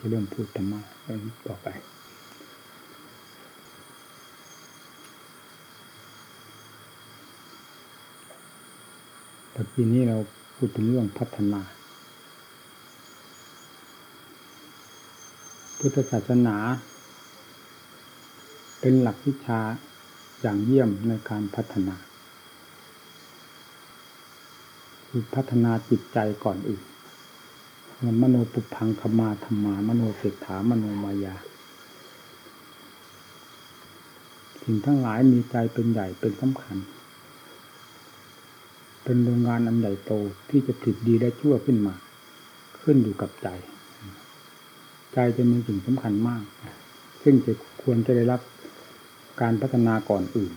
จะเริ่มพูดธรรมะเรื่องต่อไป แต่ปีนี้เราพูดถึงเรื่องพัฒนา พุทธศาสนา เป็นหลักวิชาอย่างเยี่ยมในการพัฒนาคือพัฒนาจิตใจก่อนอื่น มโนปุพังคมาธรรมามโนเศรษฐามโนมายาสิ่งทั้งหลายมีใจเป็นใหญ่เป็นสำคัญ เป็นโรงงานอันใหญ่โตที่จะผลิตดีและชั่วขึ้นมา ขึ้นอยู่กับใจ ใจจะมีสิ่งสำคัญมาก ซึ่งจะควรจะได้รับการพัฒนาก่อนอื่น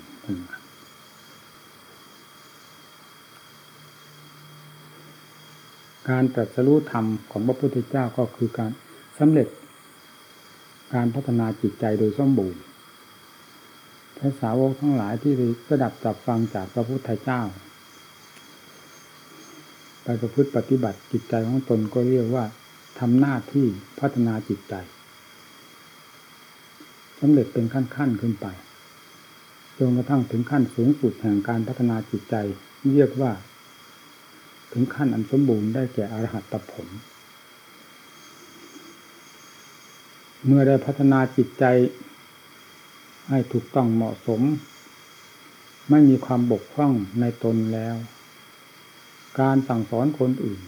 การตรัสรู้ธรรมของพระพุทธเจ้าก็คือการสำเร็จการพัฒนาจิตใจโดยสมบูรณ์พระสาวกทั้งหลายที่ได้ดับจับฟังจากพระพุทธเจ้า ไปประพฤติปฏิบัติจิตใจของตนก็เรียกว่าทำหน้าที่พัฒนาจิตใจสำเร็จเป็นขั้นๆขึ้นไปจนกระทั่งถึงขั้นสูงสุดแห่งการพัฒนาจิตใจ เรียกว่า ถึงขั้นอันสมบูรณ์ได้แก่อรหัตผล เมื่อได้พัฒนาจิตใจ ให้ถูกต้องเหมาะสม ไม่มีความบกพร่องในตนแล้ว การสั่งสอนคนอื่น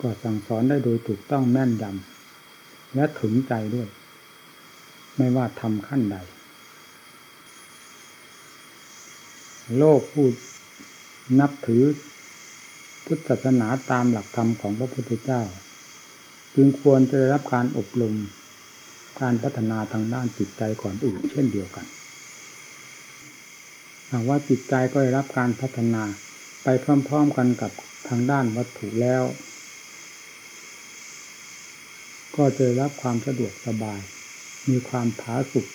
ก็สั่งสอนได้โดยถูกต้องแม่นยำและถึงใจด้วย ไม่ว่าทำขั้นใด โลกผู้นับถือ พุทธศาสนาตามหลักธรรมของพระพุทธเจ้า จึงควรจะได้รับการอบรมการพัฒนาทางด้านจิตใจก่อนอื่นเช่นเดียวกันหากว่าจิตใจก็ได้รับการพัฒนาไปพร้อม ๆกันกับทางด้านวัตถุแล้ว ก็จะได้รับความสะดวกสบาย มีความผาสุก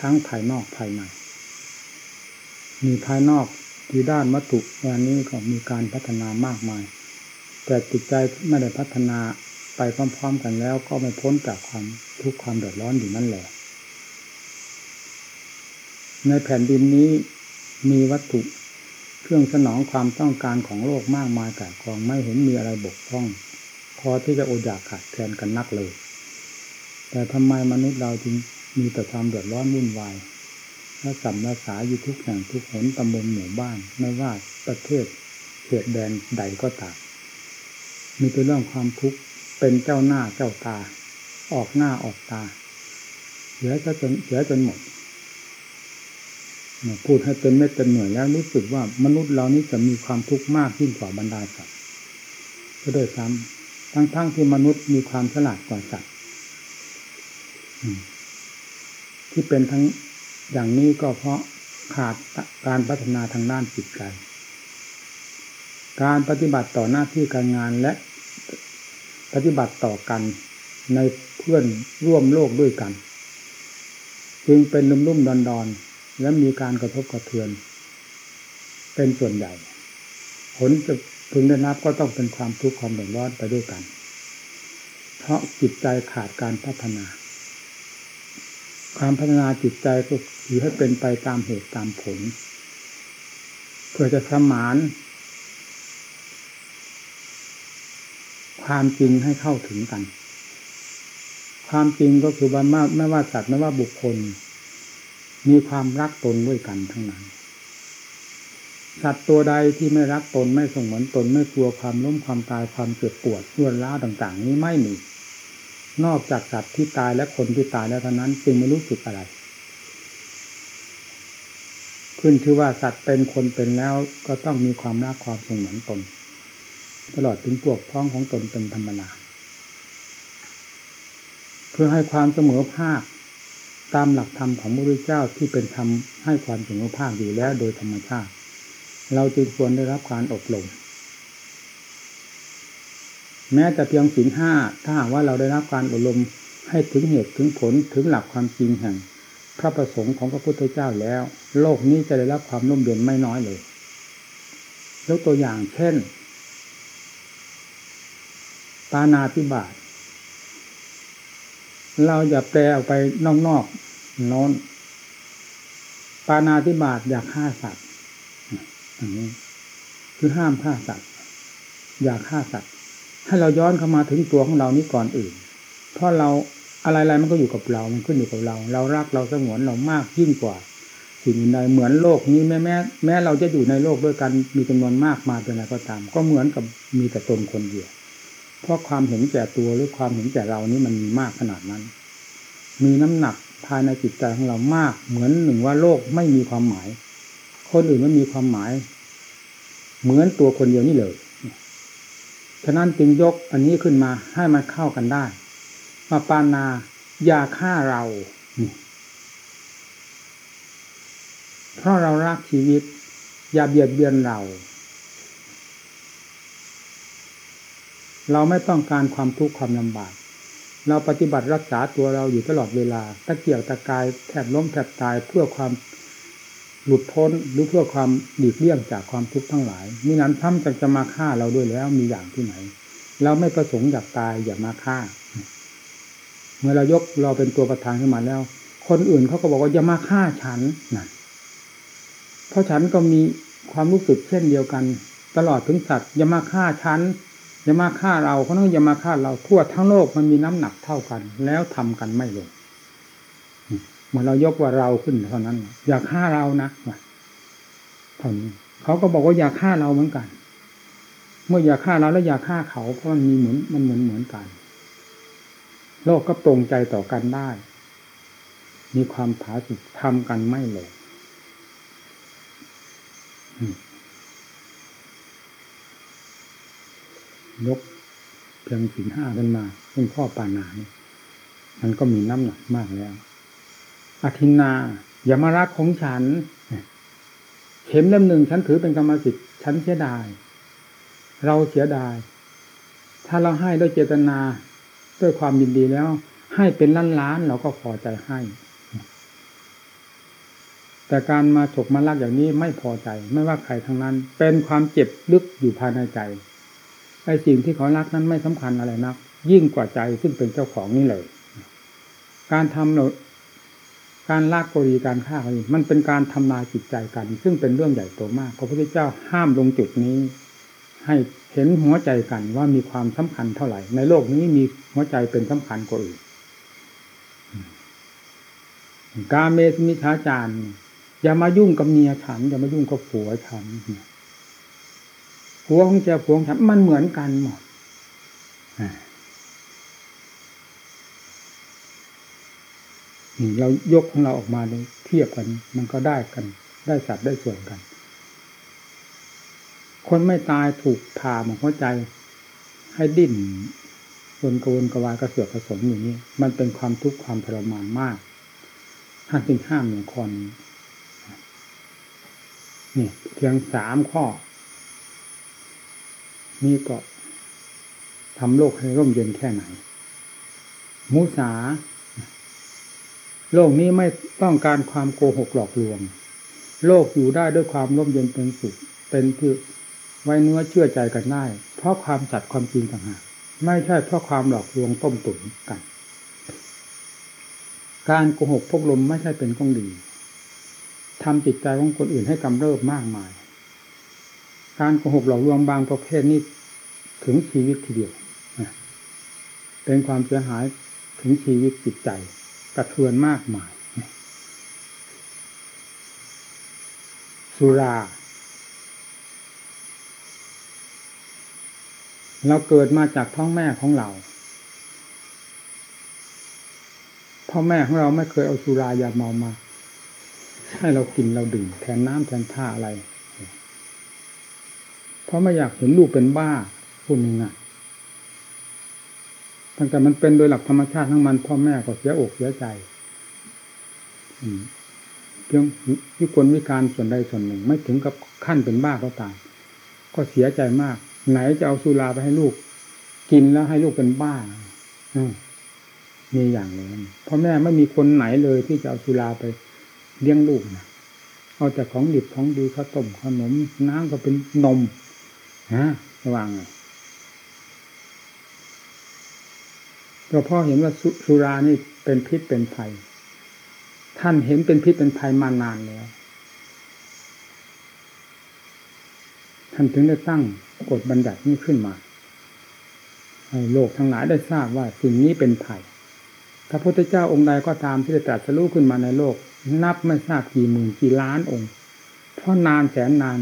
ทั้งภายนอกภายในมีภายนอก ที่ด้านวัตถุวันนี้ก็มีการพัฒนามากมาย แต่จิตใจไม่ได้พัฒนาไปพร้อม ๆ กันแล้ว ก็ไม่พ้นจากความทุกข์ความเดือดร้อนอยู่นั่นแหละ ในแผ่นดินนี้มีวัตถุเครื่องสนองความต้องการของโลกมากมายกายกองไม่เห็นมีอะไรบกพร่อง พอที่จะอดอยากขาดแคลนกันนักเลย แต่ทำไมมนุษย์เราจึงมีแต่ความเดือดร้อนวุ่นวาย และสัมนาสาอยู่ทุกแห่งทุกหนตำบลหมู่บ้าน ไม่ว่าประเทศเขตแดนใดก็ตามมีแต่เรื่องความทุกข์เป็นเจ้าหน้าเจ้าตา ออกหน้าออกตาเสียจะจนเสียจนหมดพูดให้เต็มเม็ดเต็มหน่วยแล้วรู้สึกว่ามนุษย์เรานี้จะมีความทุกข์มากยิ่งกว่าบรรดาสัตว์ก็โดยซ้ำทั้งๆทที่มนุษย์มีความฉลาดกว่าสัตว์ที่เป็นทั้ง อย่างนี้ก็เพราะขาดการพัฒนาทางด้านจิตใจ การปฏิบัติต่อหน้าที่การงานและปฏิบัติต่อกันในเพื่อนร่วมโลกด้วยกัน จึงเป็นลุ่มลุ่มดอนดอนและมีการกระทบกระเทือน เป็นส่วนใหญ่ ผลจะพึงได้รับก็ต้องเป็นความทุกข์ความเดือดร้อนไปด้วยกัน เพราะจิตใจขาดการพัฒนา ความพัฒนาจิตใจก็คือให้เป็นไปตามเหตุตามผล เพื่อจะสมาน ความจริงให้เข้าถึงกัน ความจริงก็คือว่าไม่ว่าสัตว์ไม่ว่าบุคคล มีความรักตนด้วยกันทั้งนั้นสัตว์ตัวใดที่ไม่รักตนไม่สงวนตนไม่กลัวความล้มความตายความเจ็บปวดรวนล้าวต่าง ๆ นี้ไม่มี นอกจากสัตว์ที่ตายและคนที่ตายแล้วเท่านั้นจึงไม่รู้สึกอะไร ขึ้นชื่อว่าสัตว์เป็นคนเป็นแล้วก็ต้องมีความรักความสงวนตน ตลอดถึงพวกพ้องของตนเป็นธรรมดาเพื่อให้ความเสมอภาคตามหลักธรรมของพระพุทธเจ้าที่เป็นธรรมให้ความเสมอภาคอยู่แล้วโดยธรรมชาติ เราจึงควรได้รับการอบรม แม้แต่เพียงศีลห้าถ้าหากว่าเราได้รับการอบรมให้ถึงเหตุถึงผลถึงหลักความจริงแห่ง พระประสงค์ของพระพุทธเจ้าแล้ว โลกนี้จะได้รับความร่มเย็นไม่น้อยเลยยกตัวอย่างเช่น ปานาธิบาตเราอย่าแปลออกไปนอกๆโน้นปานาธิบาตอย่าฆ่าสัตว์อย่างนี้คือห้ามฆ่าสัตว์ อย่าฆ่าสัตว์ ให้เราย้อนเข้ามาถึงตัวของเรานี้ก่อนอื่น เพราะเราอะไรๆมันก็อยู่กับเรา มันขึ้นอยู่กับเรา เรารักเราสงวนเรามากยิ่งกว่า สิ่งใดเหมือนโลกนี้แม้แม้แม้เราจะอยู่ในโลกด้วยกันมีจำนวนมากมาเป็นอะไรก็ตาม ก็เหมือนกับมีแต่ตนคนเดียว เพราะความเห็นแก่ตัวหรือความเห็นแก่เรานี้มันมีมากขนาดนั้น มีน้ำหนักภายในจิตใจของเรามาก เหมือนหนึ่งว่าโลกไม่มีความหมาย คนอื่นไม่มีความหมาย เหมือนตัวคนเดียวนี่เลย ฉะนั้นจึงยกอันนี้ขึ้นมาให้มันเข้ากันได้ มาปานาอย่าฆ่าเราเพราะเรารักชีวิต อย่าเบียดเบียนเรา เราไม่ต้องการความทุกข์ความลำบาก เราปฏิบัติรักษาตัวเราอยู่ตลอดเวลาตะเกียกตะกายแทบล้มแทบตายเพื่อความ หลุดพ้นหรือเพื่อความหลีกเลี่ยงจากความทุกข์ทั้งหลายมินั้นท่านจะจะมาฆ่าเราด้วยแล้วมีอย่างที่ไหน เราไม่ประสงค์อยากตายอย่ามาฆ่า เมื่อเรายกเราเป็นตัวประธานขึ้นมาแล้ว คนอื่นเขาก็บอกว่าอย่ามาฆ่าฉันนะเพราะฉันก็มีความรู้สึกเช่นเดียวกัน ตลอดถึงสัตว์อย่ามาฆ่าฉันอย่ามาฆ่าเราเขาต้องอย่ามาฆ่าเราทั่วทั้งโลกมันมีน้ำหนักเท่ากัน แล้วทำกันไม่ลง เมื่อเรายกว่าเราขึ้นเท่านั้น อย่าฆ่าเรานะเท่านี้เขาก็บอกว่าอย่าฆ่าเราเหมือนกัน เมื่ออย่าฆ่าเราแล้วอย่าฆ่าเขาเพราะมันมีเหมือนมันเหมือนเหมือนกัน โลกก็ตรงใจต่อกันได้ มีความผาสุกทำกันไม่ลงยกเพียงสินห้ากันมาเป็นข้อปานานี่มันก็มีน้ำหนักมากแล้ว อธินา อย่ามารักของฉัน เข็มเล่มหนึ่งฉันถือเป็นกรรมสิทธิ์ฉันเสียดาย เราเสียดาย ถ้าเราให้ด้วยเจตนา ด้วยความยินดีแล้ว ให้เป็นล้านล้านเราก็พอใจให้ แต่การมาฉกมาลักอย่างนี้ไม่พอใจ ไม่ว่าใครทั้งนั้น เป็นความเจ็บลึกอยู่ภายในใจไอ้สิ่งที่เขารักนั้นไม่สำคัญอะไรนัก ยิ่งกว่าใจซึ่งเป็นเจ้าของนี่เลย การทำเรา การลากกรีการฆ่าก็ดีมันเป็นการทำลายจิตใจกัน ซึ่งเป็นเรื่องใหญ่โตมากพระพุทธเจ้าห้ามลงจุดนี้ ให้เห็นหัวใจกันว่ามีความสำคัญเท่าไหร่ ในโลกนี้มีหัวใจเป็นสำคัญกว่าอื่นกาเมสมิชาจารอย่ามายุ่งกับเมียฉันอย่ามายุ่งกับผัวฉันผัวของเจ้าผัวของฉันมันเหมือนกันหมด เรายกของเราออกมาเลยเทียบกัน มันก็ได้กัน ได้สัตว์ได้ส่วนกัน คนไม่ตายถูกผ่าหมกหัวใจ ให้ดิ้นวนกวนกวายกระเสือกกระสนอย่างนี้ มันเป็นความทุกข์ความทรมานมากห้าจึงห้ามอย่างคนนี่เพียงสามข้อ นี่ก็ทำโลกให้ร่มเย็นแค่ไหน มุสา โลกนี้ไม่ต้องการความโกหกหลอกลวง โลกอยู่ได้ด้วยความร่มเย็นเป็นสุข เป็นที่ไว้เนื้อเชื่อใจกันได้เพราะความสัตย์ความจริงต่างหากไม่ใช่เพราะความหลอกลวงต้มตุ๋นกัน การโกหกพกลมไม่ใช่เป็นของดีทำจิตใจของคนอื่นให้กำเริบมากมาย การโกหกหลอกลวงบางประเภทนี้ถึงชีวิตทีเดียว เป็นความเสียหายถึงชีวิตจิตใจ กระเทือนมากมาย สุรา เราเกิดมาจากท้องแม่ของเรา พ่อแม่ของเราไม่เคยเอาสุรายาเมามา ให้เรากินเราดื่มแทนน้ำแทนท่าอะไร เพราะไม่อยากเห็นลูกเป็นบ้าพูดง่าย ตั้งแต่มันเป็นโดยหลักธรรมชาติทั้งมันพ่อแม่ก็เสียอกเสียใจเพียงวิกลวิการส่วนใดส่วนหนึ่ง ไม่ถึงกับขั้นเป็นบ้าก็ตามก็เสียใจมาก ไหนจะเอาสุราไปให้ลูก กินแล้วให้ลูกเป็นบ้ามีอย่างนี้พ่อแม่ไม่มีคนไหนเลยที่จะเอาสุราไปเลี้ยงลูกนะเอาแต่ของดิบของดีข้าวต้มขนมน้ำก็เป็นนมฮะระวังไง ก็เพราะเห็นว่าสุสุรานี่เป็นพิษเป็นภัย ท่านเห็นเป็นพิษเป็นภัยมานานแล้ว ท่านถึงได้ตั้งกฎบัญญัตินี้ขึ้นมา ให้โลกทั้งหลายได้ทราบว่าสิ่งนี้เป็นภัยพระพุทธเจ้าองค์ใดก็ตามที่ได้ตรัสรู้ขึ้นมาในโลก นับไม่ทราบกี่หมื่นกี่ล้านองค์ เพราะนานแสนนาน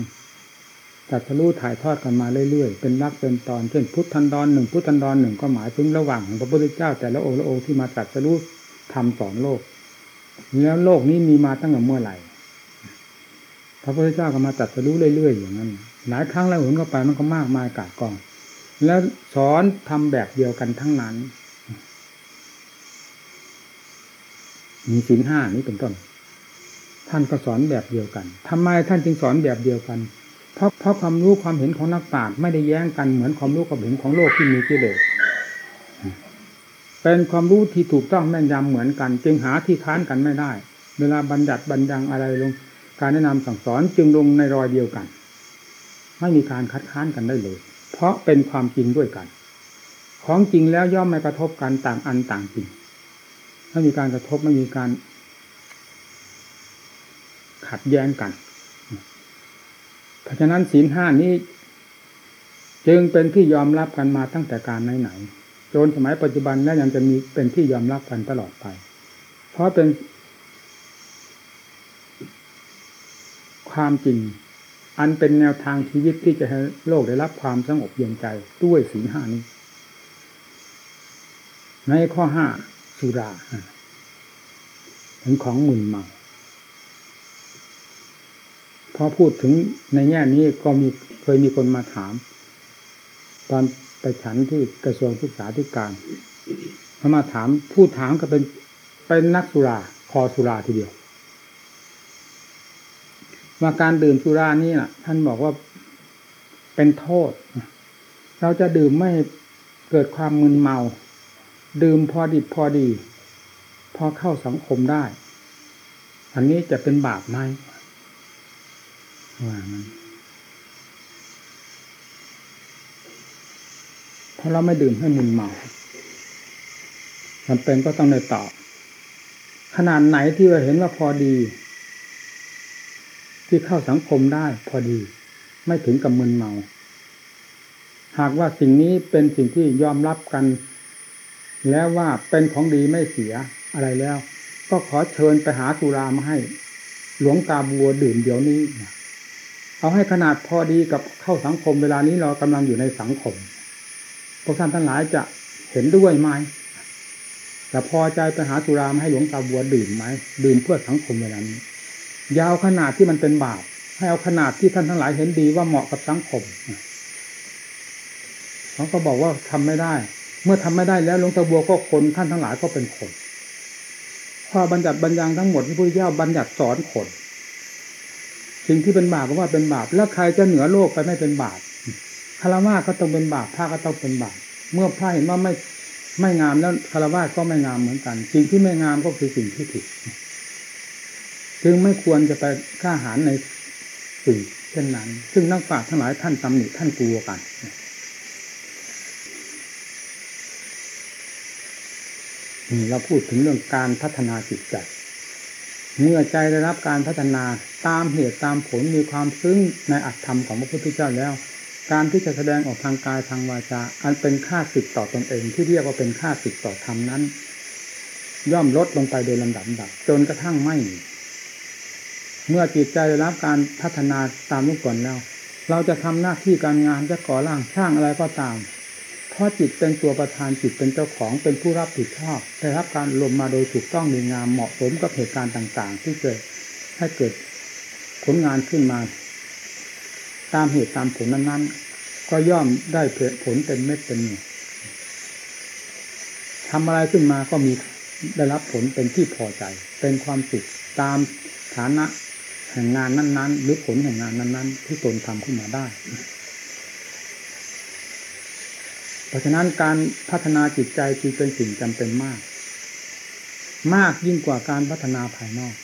ตรัสรู้ถ่ายทอดกันมาเรื่อยๆ เป็นรักเป็นตอนเช่นพุทธันดรหนึ่งพุทธันดรหนึ่งก็หมายถึงระหว่างของพระพุทธเจ้าแต่ละองค์ละองค์ที่มาตรัสรู้ทำสอนโลก แล้วโลกนี้มีมาตั้งแต่เมื่อไหร่ พระพุทธเจ้าก็มาตรัสรู้เรื่อยๆอย่างนั้น หลายครั้งแล้วหนเข้าไปมันก็มากมายกาดกอง แล้วสอนทำแบบเดียวกันทั้งนั้น มีศีลห้านี้เป็นต้น ท่านก็สอนแบบเดียวกันทำไมท่านจึงสอนแบบเดียวกัน เพราะเพราะความรู้ความเห็นของนักปราชญ์ไม่ได้แย้งกันเหมือนความรู้ความเห็นของโลกที่มีกิเลสเป็นความรู้ที่ถูกต้องแม่นยำเหมือนกัน จึงหาที่ค้านกันไม่ได้ เวลาบัญญัติบัญญังอะไรลง การแนะนำสั่งสอนจึงลงในรอยเดียวกัน ไม่มีการคัดค้านกันได้เลย เพราะเป็นความจริงด้วยกัน ของจริงแล้วย่อมไม่กระทบกันต่างอันต่างจริงไม่มีการกระทบไม่มีการขัดแย้งกัน ราะฉะนั้นศีลห้านี้ จึงเป็นที่ยอมรับกันมาตั้งแต่การไหนๆจนสมัยปัจจุบันและยังจะมีเป็นที่ยอมรับกันตลอดไป เพราะเป็น ความจริง อันเป็นแนวทางชีวิตที่จะให้โลกได้รับความสงบเย็นใจด้วยศีลห้านี้ ในข้อห้าสุราถึงของมื่นเมา พอพูดถึงในแง่นี้ก็มีเคยมีคนมาถาม ตอนไปฉันที่กระทรวงศึกษาธิการเขามาถามผู้ถามก็เป็นเป็นนักสุราคอสุราทีเดียวว่าการดื่มสุรานี่นะท่านบอกว่าเป็นโทษ เราจะดื่มไม่เกิดความมึนเมา ดื่มพอดิบพอดี พอเข้าสังคมได้ อันนี้จะเป็นบาปไหม ว่ามันเพราะเราไม่ดื่มให้มึนเมาจำเป็นก็ต้องได้ตอบ ขนาดไหนที่เราเห็นว่าพอดี ที่เข้าสังคมได้พอดี ไม่ถึงกับมึนเมา หากว่าสิ่งนี้เป็นสิ่งที่ยอมรับกัน แล้วว่าเป็นของดีไม่เสียอะไรแล้ว ก็ขอเชิญไปหาสุรามาให้ หลวงตาบัวดื่มเดี๋ยวนี้ เอาให้ขนาดพอดีกับเข้าสังคมเวลานี้เรากำลังอยู่ในสังคม พวกท่านทั้งหลายจะเห็นด้วยไหมแต่พอใจไปหาสุรามาให้หลวงตาบัวดื่มไหมดื่มเพื่อสังคมเวลานี้ ยาวขนาดที่มันเป็นบาปให้เอาขนาดที่ท่านทั้งหลายเห็นดีว่าเหมาะกับสังคมเขาก็บอกว่าทำไม่ได้ เมื่อทำไม่ได้แล้วหลวงตาบัวก็คนท่านทั้งหลายก็เป็นคนพอบัญญัติบัญญังทั้งหมดที่พระเจ้าบัญญัติสอนคน สิ่งที่เป็นบาปก็ว่าเป็นบาป แล้วใครจะเหนือโลกไปไม่เป็นบาปคารวะก็ต้องเป็นบาปพระก็ต้องเป็นบาปเมื่อพระเห็นว่าไม่ไม่งามแล้วคารวะก็ไม่งามเหมือนกัน สิ่งที่ไม่งามก็คือสิ่งที่ผิดจึงไม่ควรจะไปฆ่าหารในสิ่งเช่นนั้น ซึ่งนักปราชญ์ทั้งหลายท่านตำหนิท่านกลัวกันเราพูดถึงเรื่องการพัฒนาจิตใจ เมื่อใจได้รับการพัฒนาตามเหตุตามผลมีความซึ้งในอัตธรรมของพระพุทธเจ้าแล้ว การที่จะแสดงออกทางกายทางวาจา อันเป็นค่าสิทธิ์ต่อตอนเอง ที่เรียกว่าเป็นค่าสิทธิ์ต่อธรรมนั้น ย่อมลดลงไปโดยลำดับดับจนกระทั่งไม่ เมื่อจิตใจได้รับการพัฒนาตามลูกก่อนแล้ว เราจะทำหน้าที่การงานจะก่อร่างสร้างอะไรก็ตาม เพราะจิตเป็นตัวประธานจิตเป็นเจ้าของเป็นผู้รับผิดชอบได้รับการลมมาโดยถูกต้องดีงามเหมาะสมกับเหตุการณ์ต่าง ๆ ที่เกิดให้เกิดผลงานขึ้นมา ตามเหตุตามผลนั้นๆ ก็ย่อมได้ผลเป็นเม็ดเป็นหน่วยทำอะไรขึ้นมาก็มีได้รับผลเป็นที่พอใจ เป็นความสุขตามฐานะแห่งงานนั้น ๆ หรือผลแห่งงานนั้น ๆ ที่ตนทำขึ้นมาได้ เพราะฉะนั้นการพัฒนาจิตใจจึงเป็นสิ่งจำเป็นมาก มากยิ่งกว่าการพัฒนาภายนอก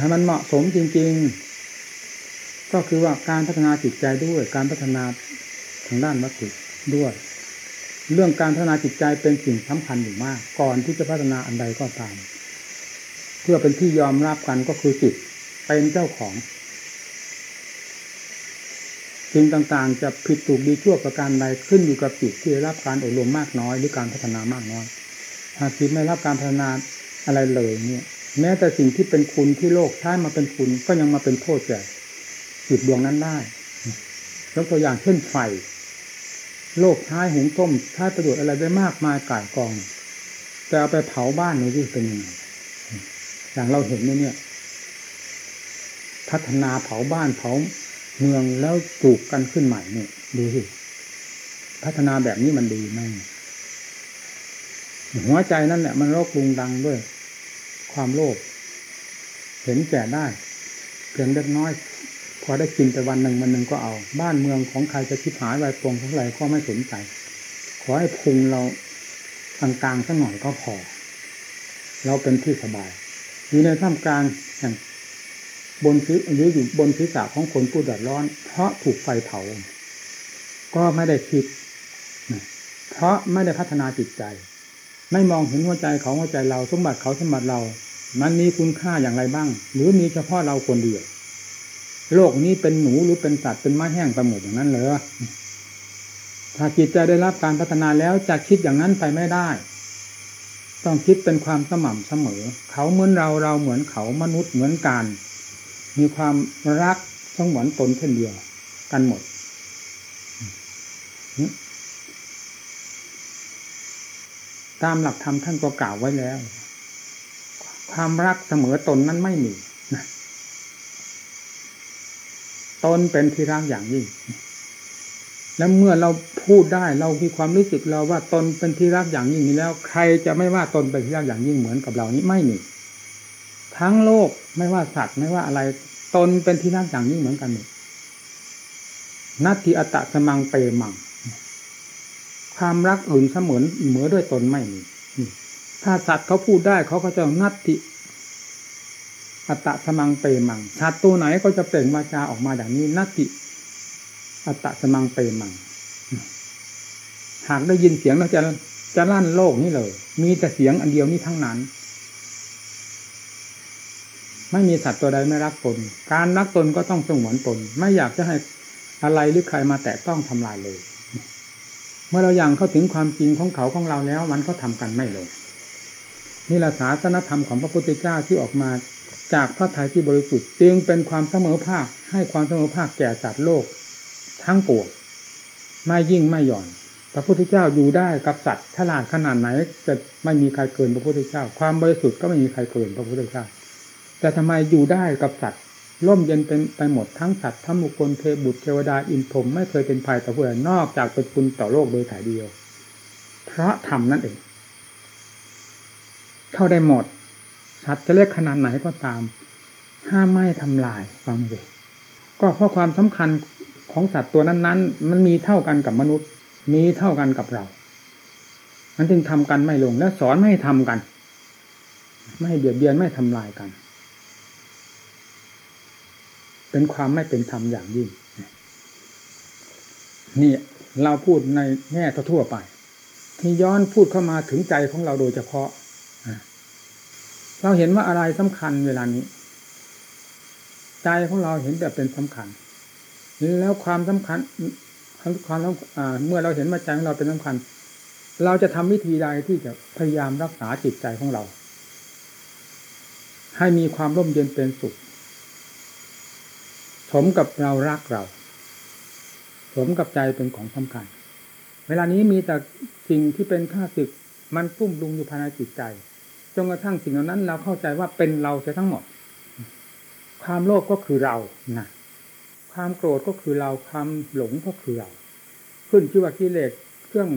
ให้มันเหมาะสมจริง ๆ ก็คือว่าการพัฒนาจิตใจด้วย การพัฒนาทางด้านวัตถุด้วย เรื่องการพัฒนาจิตใจเป็นสิ่งสำคัญอยู่มาก ก่อนที่จะพัฒนาอันใดก็ตาม เพื่อเป็นที่ยอมรับกันก็คือจิตเป็นเจ้าของ สิ่งต่างๆ จะผิดถูกดีชั่วประการใดขึ้นอยู่กับจิตที่ได้รับการอบรมมากน้อยหรือการพัฒนามากน้อยหากจิตไม่รับการพัฒนาอะไรเลยเนี่ยแม้แต่สิ่งที่เป็นคุณที่โลกใช้มาเป็นคุณก็ยังมาเป็นโทษแก่จิตดวงนั้นได้ยกตัวอย่างเช่นไฟ โลกใช้หุงต้มใช้ประโยชน์อะไรได้มากมายก่ายกอง แต่เอาไปเผาบ้านนี่ที่เป็นยังไงอย่างเราเห็นเนี่ย พัฒนาเผาบ้านเผา เมืองแล้วปลูกกันขึ้นใหม่เนี่ยดูสิพัฒนาแบบนี้มันดีไหมหัวใจนั่นแหละมันรคลุงดังด้วย ความโลภเห็นแก่ได้เพียงเล็กน้อย พอได้กินแต่วันหนึ่งวันหนึ่งก็เอา บ้านเมืองของใครจะคิดหายไปปรงเท่าไหร่ก็ไม่สนใจ ขอให้พุงเรากลางๆสักหน่อยก็พอ เราเป็นที่สบาย อยู่ในท่ามกลางแห่ง บนศีรหรืออยู่บนศีรษะของคนผู้เดือดร้อน เพราะถูกไฟเผา ก็ไม่ได้คิด เพราะไม่ได้พัฒนาจิตใจ ไม่มองเห็นหัวใจเขาหัวใจเราสมบัติเขาสมบัติเรา มันมีคุณค่าอย่างไรบ้าง หรือมีเฉพาะเราคนเดียวโลกนี้เป็นหนูหรือเป็นสัตว์เป็นไม้แห้งไปหมดอย่างนั้นเหรอถ้าจิตใจได้รับการพัฒนาแล้วจะคิดอย่างนั้นไปไม่ได้ ต้องคิดเป็นความสม่ำเสมอ เขาเหมือนเราเราเหมือนเขามนุษย์เหมือนกัน มีความรักสงวนตนเช่นเดียวกันหมด ตามหลักธรรมท่านก็กล่าวไว้แล้ว ความรักเสมอตนนั้นไม่มีตนเป็นที่รักอย่างยิ่ง แล้วเมื่อเราพูดได้เรามีความรู้สึกเราว่าตนเป็นที่รักอย่างยิ่งนี้แล้ว ใครจะไม่ว่าตนเป็นที่รักอย่างยิ่งเหมือนกับเรานี้ไม่มี ทั้งโลกไม่ว่าสัตว์ไม่ว่าอะไร ตนเป็นที่รักอย่างยิ่งเหมือนกันหมดนัตติอตตะสมังเปมัง ความรักอื่นเสมือนเหมือด้วยตนไม่มีถ้าสัตว์เขาพูดได้เขาก็จะนัตติอัตตะสมังเปมังสัตว์ตัวไหนก็จะเปล่งวาจาออกมาอย่างนี้นัตติอัตตะสมังเปมัง หากได้ยินเสียงเราจะจะลั่นโลกนี้เลย มีแต่เสียงอันเดียวนี้ทั้งนั้น ไม่มีสัตว์ตัวใดไม่รักตน การรักตนก็ต้องสงวนตน ไม่อยากจะให้อะไรหรือใครมาแตะต้องทำลายเลย เมื่อเรายังเข้าถึงความจริงของเขาของเราแล้ว มันก็ทำกันไม่ลงนี่แหละศาสนธรรมของพระพุทธเจ้าที่ออกมาจากพระทัยที่บริสุทธิ์จึงเป็นความเสมอภาค ให้ความเสมอภาคแก่สัตว์โลก ทั้งปวงไม่ยิ่งไม่หย่อน พระพุทธเจ้าอยู่ได้กับสัตว์ฉลาดขนาดไหน จะไม่มีใครเกินพระพุทธเจ้า ความบริสุทธิ์ก็ไม่มีใครเกินพระพุทธเจ้า แต่ทำไมอยู่ได้กับสัตว์ร่มเย็นเป็นไปหมดทั้งสัตว์ทั้งบุคคลเทบุตรเทวดาอินพรมไม่เคยเป็นภัยต่อผู้ใดนอกจากเป็นคุณต่อโลกโดยถ่ายเดียวเพราะทำนั่นเองเข้าได้หมดสัตว์จะเล็กขนาดไหนก็ตาม ห้ามไม่ทำลายความเวก็เพราะความสำคัญของสัตว์ตัวนั้นๆ มันมีเท่ากันกับมนุษย์ มีเท่ากันกับเรามันจึงทำกันไม่ลงและสอนไม่ให้ทำกัน ไม่ให้เบียดเบียนไม่ทำลายกัน เป็นความไม่เป็นธรรมอย่างยิ่ง นี่เราพูดในแง่ทั่วไป ที่ย้อนพูดเข้ามาถึงใจของเราโดยเฉพาะ เราเห็นว่าอะไรสำคัญเวลานี้ ใจของเราเห็นแต่เป็นสำคัญ แล้วความสำคัญความเมื่อเราเห็นว่าใจของเราเป็นสำคัญ เราจะทำวิธีใดที่จะพยายามรักษาจิตใจของเรา ให้มีความร่มเย็นเป็นสุข มกับเรารักเรา สมกับใจเป็นของสำคัญ เวลานี้มีแต่สิ่งที่เป็นข้าศึกมันปุ้มลุงอยู่ภายในจิตใจ จนกระทั่งสิ่งเหล่านั้น เราเข้าใจว่าเป็นเราเสียทั้งหมด ความโลภก็คือเรานะความโกรธก็คือเรา ความหลงก็คือเรา ขึ้นชื่อว่ากิเลสเครื่อง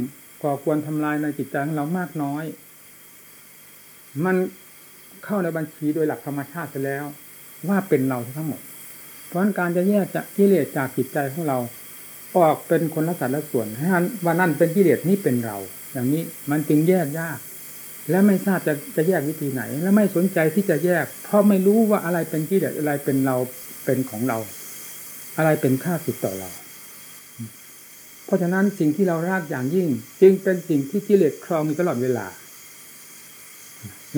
ก่อควรทำลายในจิตใจของเรามากน้อย มันเข้าในบัญชีโดยหลักธรรมชาติไปแล้ว ว่าเป็นเราทั้งหมด เพราะการจะแยกจากกิเลสจากจิตใจของเราออกเป็นคนละสัดละส่วนให้ว่านั่นเป็นกิเลสนี่เป็นเรา อย่างนี้มันจึงแยกยาก และไม่ทราบจะจะแยกวิธีไหน และไม่สนใจที่จะแยก เพราะไม่รู้ว่าอะไรเป็นกิเลสอะไรเป็นเราเป็นของเรา อะไรเป็นค่าสุดต่อเรา เพราะฉะนั้นสิ่งที่เรารากอย่างยิ่ง จึงเป็นสิ่งที่กิเลสครองอยู่ตลอดเวลา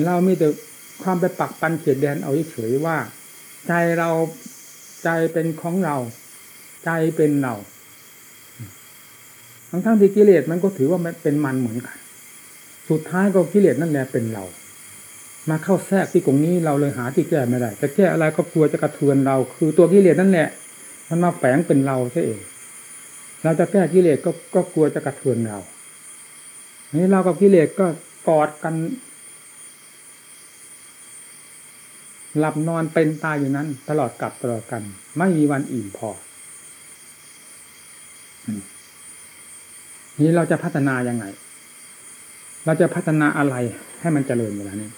เรามีแต่ความไปปักปันเขียดแดนเอาเฉยๆว่า ใจเรา ใจเป็นของเรา ใจเป็นเรา ทั้งทั้งที่กิเลสมันก็ถือว่ามันเป็นมันเหมือนกัน สุดท้ายก็กิเลสนั่นแหละเป็นเรา มาเข้าแทรกที่ตรงนี้เราเลยหาที่แก้ไม่ได้ จะแก้อะไรก็กลัวจะกระเทือนเรา คือตัวกิเลสนั่นแหละ มันมาแฝงเป็นเราซะเอง เราจะแก้กิเลสก็ก็กลัวจะกระเทือนเรานี่เรากับกิเลสก็กอดกัน หลับนอนเป็นตายอยู่นั้น ตลอดกับตลอดกัน ไม่มีวันอิ่มพอ นี่เราจะพัฒนายังไง เราจะพัฒนาอะไรให้มันเจริญเวลานี้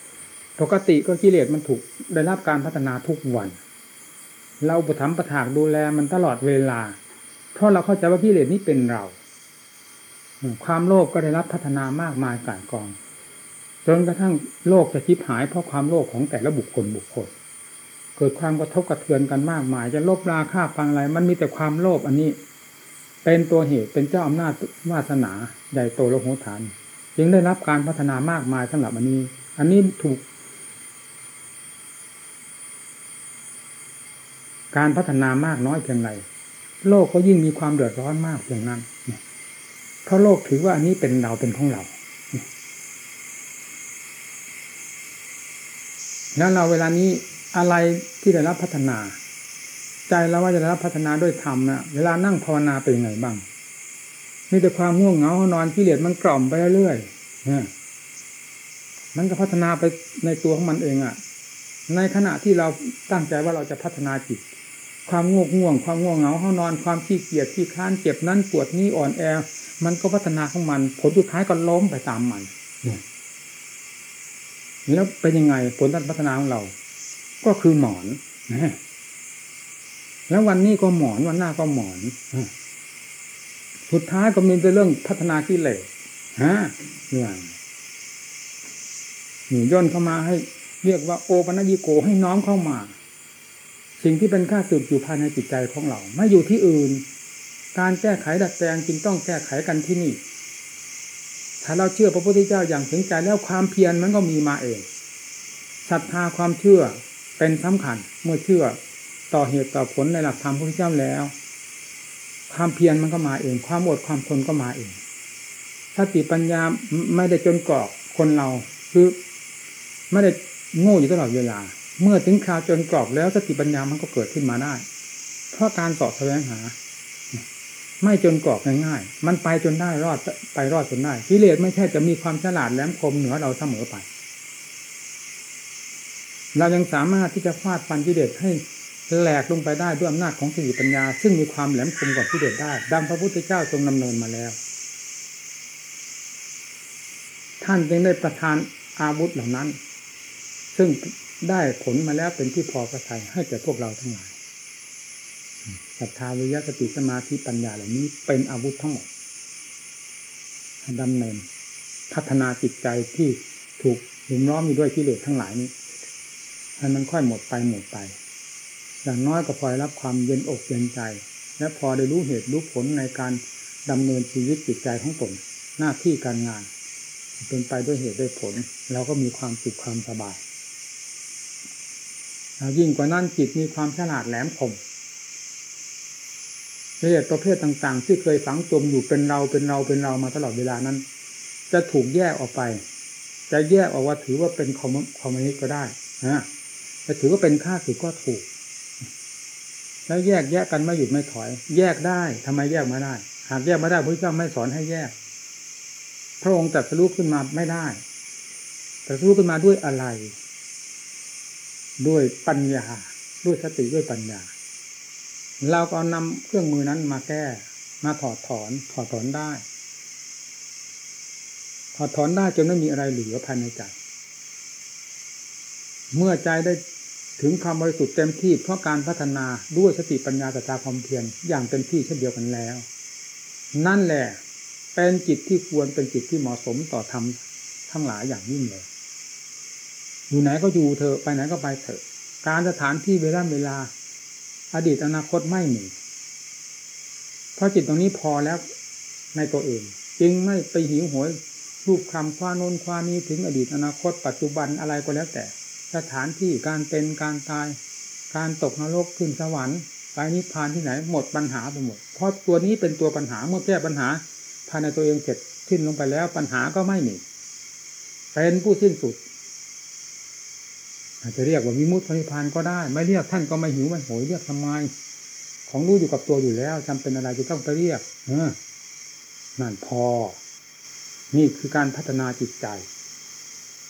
ปกติก็กิเลสมันถูกได้รับการพัฒนาทุกวัน เราอุปถัมประถากดูแลมันตลอดเวลา เพราะเราเข้าใจว่ากิเลสนี้เป็นเรา ความโลภก็ได้รับพัฒนามากมายก่ายกอง จนกระทั่งโลกจะคิดหายเพราะความโลภของแต่ละบุคคลบุคคล เกิดความกระทบกระเทือนกันมากมาย จะลบราค่าฟังอะไร มันมีแต่ความโลภอันนี้ เป็นตัวเหตุเป็นเจ้าอำนาจวาสนาใหญ่โตโลโหฐาน จึงได้รับการพัฒนามากมายสำหรับอันนี้ อันนี้ถูก การพัฒนามากน้อยเพียงไรโลกก็ยิ่งมีความเดือดร้อนมากเพียงนั้นเพราะโลกถือว่าอันนี้เป็นเราเป็นของเรา แล้วเราเวลานี้อะไรที่ได้รับพัฒนา ใจเราว่าจะได้รับพัฒนาด้วยธรรมนะเวลานั่งภาวนาเป็นยังไงบ้างมีแต่ความง่วงเหงานอนกิเลสมันกล่อมไปเรื่อยๆเนี่ยมันก็พัฒนาไปในตัวของมันเองอะ่ะ ในขณะที่เราตั้งใจว่าเราจะพัฒนาจิต ความง่วงง่วง ความง่วงเหงาห้านอนความขี้เกียจขี้คลานเจ็บนั้นปวดนี้อ่อนแอ มันก็พัฒนาของมัน ผลสุดท้ายก็ล้มไปตามมันเนี่ย แล้วเป็นยังไงผลการพัฒนาของเรา ก็คือหมอนแล้ววันนี้ก็หมอนวันหน้าก็หมอนสุดท้ายก็มีแต่เรื่องพัฒนากิเลสฮะเนี่ยหย่ย่นเข้ามาให้เรียกว่าโอปัญญิโกให้น้อมเข้ามา สิ่งที่เป็นค่าสืบอยู่ภายในจิตใจของเรา ไม่อยู่ที่อื่น การแก้ไขดัดแปลงจึงต้องแก้ไขกันที่นี่ ถ้าเราเชื่อพระพุทธเจ้าอย่างถึงใจแล้วความเพียรมันก็มีมาเองศรัทธาความเชื่อเป็นสำคัญ เมื่อเชื่อต่อเหตุต่อผลในหลักธรรมพระพุทธเจ้าแล้ว ความเพียรมันก็มาเอง ความอดความทนก็มาเองสติปัญญาไม่ได้จนกรอกคนเราคือไม่ได้โง่อยู่ตลอดเวลา เมื่อถึงคราวจนกรอบแล้วสติปัญญามันก็เกิดขึ้นมาได้ เพราะการสอบแสวงหา ไม่จนกรอบง่ายๆ มันไปจนได้รอดไปรอดจนได้กิเลสไม่ใช่จะมีความฉลาดแหลมคมเหนือเราเสมอไป เรายังสามารถที่จะฟาดฟันกิเลสให้แหลกลงไปได้ด้วยอำนาจของสติปัญญา ซึ่งมีความแหลมคมกว่ากิเลสได้ ดังพระพุทธเจ้าทรงดำเนินมาแล้ว ท่านจึงได้ประทานอาวุธเหล่านั้น ซึ่งได้ผลมาแล้วเป็นที่พอพระทัยให้แก่พวกเราทั้งหลาย ศรัทธาวิยะสติสมาธิปัญญาเหล่านี้เป็นอาวุธทั้งหมดดำเนินพัฒนาจิตใจที่ถูกหลุมล้อมอยู่ด้วยกิเลสทั้งหลายนี้ให้มันค่อยหมดไปหมดไป อย่างน้อยก็พอรับความเย็นอกเย็นใจ และพอได้รู้เหตุรู้ผลในการดำเนินชีวิตจิตใจของตนหน้าที่การงาน เป็นไปด้วยเหตุด้วยผลเราก็มีความสุขความสบายยิ่งกว่านั้นจิตมีความฉลาดแหลมคม เหตุประเภทต่าง ๆ ที่เคยฝังจมอยู่เป็นเราเป็นเราเป็นเรามาตลอดเวลานั้น จะถูกแยกออกไป จะแยกออกว่าถือว่าเป็นคอมคอมมิวนิสต์ก็ได้นะจะถือว่าเป็นค่าสึกก็ถูก แล้วแยกแยกกันไม่หยุดไม่ถอย แยกได้ทำไมแยกไม่ได้ หากแยกไม่ได้พระเจ้าไม่สอนให้แยก พระองค์ตรัสรู้ขึ้นมาไม่ได้ตรัสรู้ขึ้นมาด้วยอะไร ด้วยปัญญา ด้วยสติด้วยปัญญา เราก็นำเครื่องมือนั้นมาแก้ มาถอดถอนถอดถอนได้ ถอดถอนได้จนไม่มีอะไรเหลือภายในใจเมื่อใจได้ถึงความบริสุทธิ์เต็มที่เพราะการพัฒนาด้วยสติปัญญาตตาความเพียรอย่างเต็มที่เช่นเดียวกันแล้ว นั่นแหละเป็นจิตที่ควรเป็นจิตที่เหมาะสมต่อธรรมทั้งหลายอย่างยิ่งเลยอยู่ไหนก็อยู่เถอะไปไหนก็ไปเถอะ การสถานที่เวลาเวลา อดีตอนาคตไม่มี เพราะจิตตรงนี้พอแล้วในตัวเอง จึงไม่ไปหิวโหยรูปคำคว้าโนนคว้านี้ถึงอดีตอนาคต ปัจจุบันอะไรก็แล้วแต่ สถานที่การเป็นการตาย การตกนรกขึ้นสวรรค์ไปนิพพานที่ไหนหมดปัญหาไปหมด เพราะตัวนี้เป็นตัวปัญหาเมื่อแก้ปัญหาภายในตัวเองเสร็จสิ้นลงไปแล้วปัญหาก็ไม่มีเป็นผู้สิ้นสุด อาจจะเรียกว่าวิมุตตินิพพานก็ได้ ไม่เรียกท่านก็ไม่หิวไม่โหยเรียกทำไม ของรู้อยู่กับตัวอยู่แล้วจำเป็นอะไรจะต้องไปเรียกเออนั่นพอ นี่คือการพัฒนาจิตใจ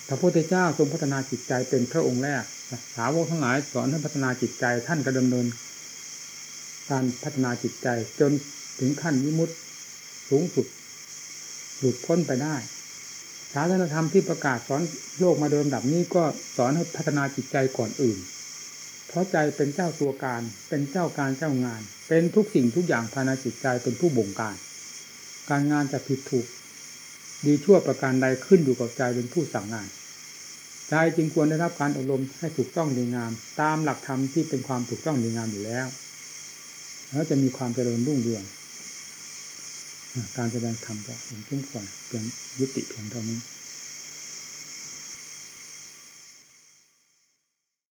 พระพุทธเจ้าทรงพัฒนาจิตใจเป็นพระองค์แรกสาวกทั้งหลายสอนให้พัฒนาจิตใจท่านก็ดำเนิน การพัฒนาจิตใจจนถึงขั้นวิมุตติสูงสุดหลุดพ้นไปได้ ศาสนธรรมที่ประกาศสอนโลกมาโดยลำดับนี้ก็สอนให้พัฒนาจิตใจก่อนอื่น เพราะใจเป็นเจ้าตัวการ เป็นเจ้าการเจ้างาน เป็นทุกสิ่งทุกอย่างภายในจิตใจเป็นผู้บงการ การงานจะผิดถูก ดีชั่วประการใดขึ้นอยู่กับใจเป็นผู้สั่งงาน ใจจึงควรได้รับการอบรมให้ถูกต้องดีงาม ตามหลักธรรมที่เป็นความถูกต้องดีงามอยู่แล้ว แล้วจะมีความเจริญรุ่งเรือง การแสดงธรรมก็เห็นสมควรเพียงยุติเพียงเท่านี้